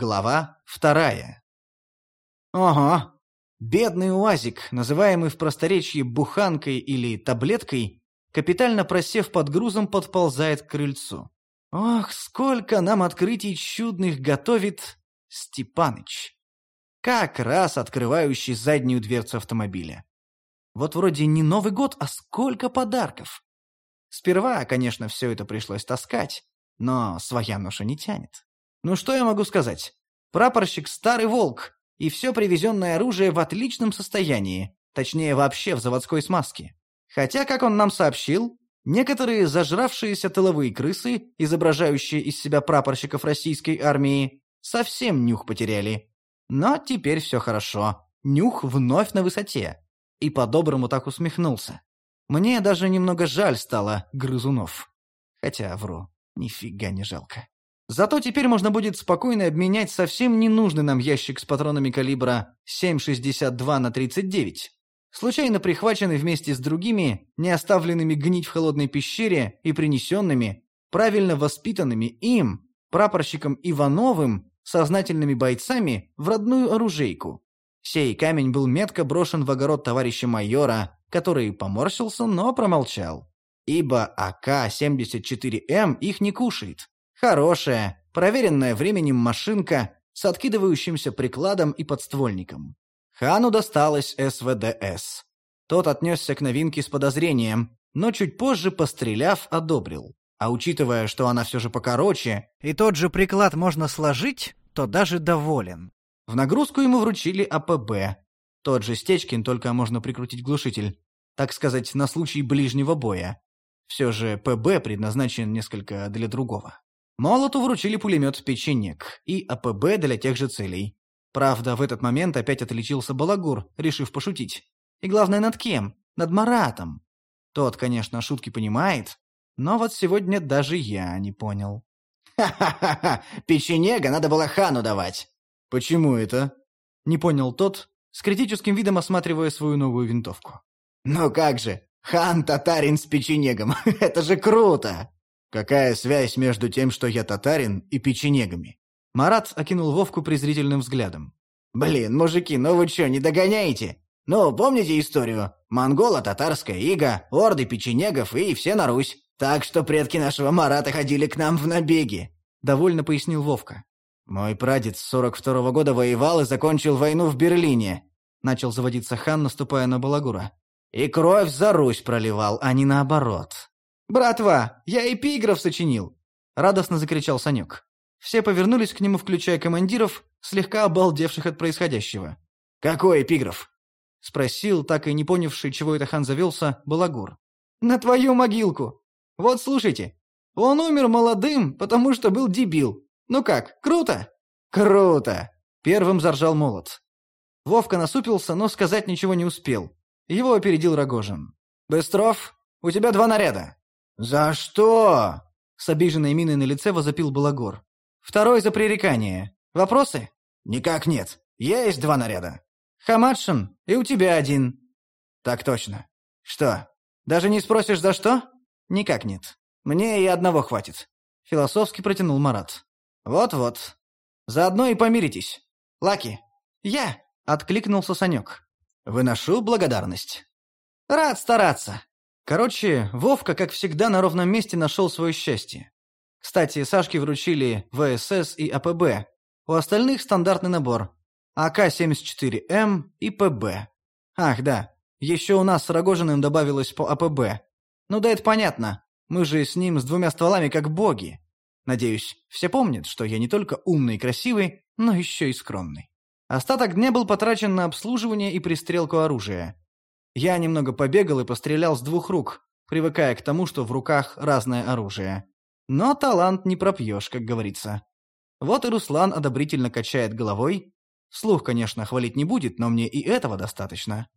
Глава вторая. Ого! Бедный УАЗик, называемый в просторечии буханкой или таблеткой, капитально просев под грузом, подползает к крыльцу. Ох, сколько нам открытий чудных готовит Степаныч. Как раз открывающий заднюю дверцу автомобиля. Вот вроде не Новый год, а сколько подарков. Сперва, конечно, все это пришлось таскать, но своя ноша не тянет. Ну что я могу сказать? Прапорщик старый волк, и все привезенное оружие в отличном состоянии, точнее вообще в заводской смазке. Хотя, как он нам сообщил, некоторые зажравшиеся тыловые крысы, изображающие из себя прапорщиков российской армии, совсем нюх потеряли. Но теперь все хорошо. Нюх вновь на высоте. И по-доброму так усмехнулся. Мне даже немного жаль стало грызунов. Хотя, вру, нифига не жалко. Зато теперь можно будет спокойно обменять совсем ненужный нам ящик с патронами калибра 7,62 на 39, случайно прихваченный вместе с другими, не оставленными гнить в холодной пещере и принесенными, правильно воспитанными им, прапорщиком Ивановым, сознательными бойцами, в родную оружейку. Сей камень был метко брошен в огород товарища майора, который поморщился, но промолчал. Ибо АК-74М их не кушает. Хорошая, проверенная временем машинка с откидывающимся прикладом и подствольником. Хану досталось СВДС. Тот отнесся к новинке с подозрением, но чуть позже, постреляв, одобрил. А учитывая, что она все же покороче, и тот же приклад можно сложить, то даже доволен. В нагрузку ему вручили АПБ. Тот же Стечкин, только можно прикрутить глушитель. Так сказать, на случай ближнего боя. Все же ПБ предназначен несколько для другого. Молоту вручили пулемет «Печенек» и АПБ для тех же целей. Правда, в этот момент опять отличился Балагур, решив пошутить. И главное, над кем? Над Маратом. Тот, конечно, шутки понимает, но вот сегодня даже я не понял. «Ха-ха-ха! Печенега надо было хану давать!» «Почему это?» Не понял тот, с критическим видом осматривая свою новую винтовку. «Ну как же! Хан татарин с печенегом! Это же круто!» Какая связь между тем, что я татарин, и печенегами? Марат окинул Вовку презрительным взглядом. «Блин, мужики, ну вы чё, не догоняете? Ну, помните историю? Монгола, татарская ига, орды печенегов и все на Русь. Так что предки нашего Марата ходили к нам в набеги», — довольно пояснил Вовка. «Мой прадед с 42-го года воевал и закончил войну в Берлине», — начал заводиться хан, наступая на Балагура. «И кровь за Русь проливал, а не наоборот. «Братва, я эпиграф сочинил!» — радостно закричал Санек. Все повернулись к нему, включая командиров, слегка обалдевших от происходящего. «Какой эпиграф?» — спросил, так и не понявший, чего это хан завелся, Балагур. «На твою могилку! Вот слушайте. Он умер молодым, потому что был дебил. Ну как, круто?» «Круто!» — первым заржал молот. Вовка насупился, но сказать ничего не успел. Его опередил Рогожин. «Быстров, у тебя два наряда. «За что?» — с обиженной миной на лице возопил Балагор. «Второй за пререкание. Вопросы?» «Никак нет. Есть два наряда». «Хамадшин, и у тебя один». «Так точно. Что, даже не спросишь, за что?» «Никак нет. Мне и одного хватит», — философски протянул Марат. «Вот-вот. Заодно и помиритесь. Лаки». «Я», — откликнулся Санек. «Выношу благодарность». «Рад стараться», Короче, Вовка, как всегда, на ровном месте нашел свое счастье. Кстати, Сашке вручили ВСС и АПБ. У остальных стандартный набор. АК-74М и ПБ. Ах, да. Еще у нас с Рогожиным добавилось по АПБ. Ну да это понятно. Мы же с ним с двумя стволами как боги. Надеюсь, все помнят, что я не только умный и красивый, но еще и скромный. Остаток дня был потрачен на обслуживание и пристрелку оружия. Я немного побегал и пострелял с двух рук, привыкая к тому, что в руках разное оружие. Но талант не пропьешь, как говорится. Вот и Руслан одобрительно качает головой. Слух, конечно, хвалить не будет, но мне и этого достаточно.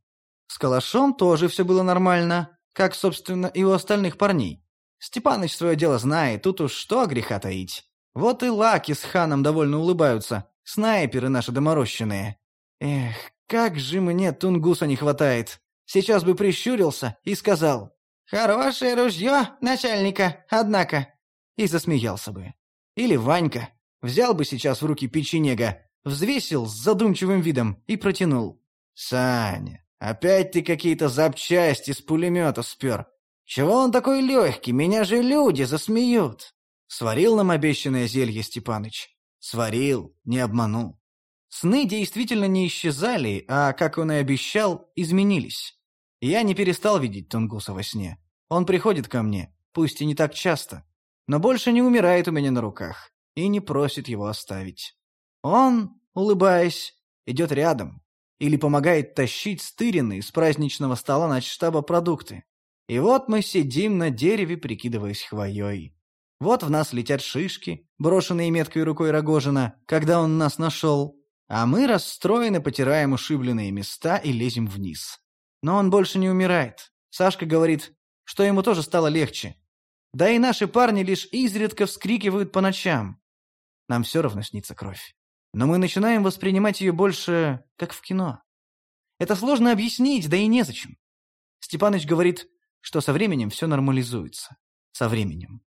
С калашом тоже все было нормально, как, собственно, и у остальных парней. Степаныч свое дело знает, тут уж что греха таить. Вот и Лаки с Ханом довольно улыбаются, снайперы наши доморощенные. Эх, как же мне Тунгуса не хватает. Сейчас бы прищурился и сказал «Хорошее ружье, начальника, однако». И засмеялся бы. Или Ванька. Взял бы сейчас в руки печенега, взвесил с задумчивым видом и протянул. «Саня, опять ты какие-то запчасти с пулемета спер. Чего он такой легкий? Меня же люди засмеют!» Сварил нам обещанное зелье Степаныч. Сварил, не обманул. Сны действительно не исчезали, а, как он и обещал, изменились. Я не перестал видеть Тунгуса во сне. Он приходит ко мне, пусть и не так часто, но больше не умирает у меня на руках и не просит его оставить. Он, улыбаясь, идет рядом или помогает тащить стыренные с праздничного стола на штаба продукты. И вот мы сидим на дереве, прикидываясь хвоей. Вот в нас летят шишки, брошенные меткой рукой Рогожина, когда он нас нашел, а мы расстроены потираем ушибленные места и лезем вниз. Но он больше не умирает. Сашка говорит, что ему тоже стало легче. Да и наши парни лишь изредка вскрикивают по ночам. Нам все равно снится кровь. Но мы начинаем воспринимать ее больше как в кино. Это сложно объяснить, да и незачем. Степаныч говорит, что со временем все нормализуется. Со временем.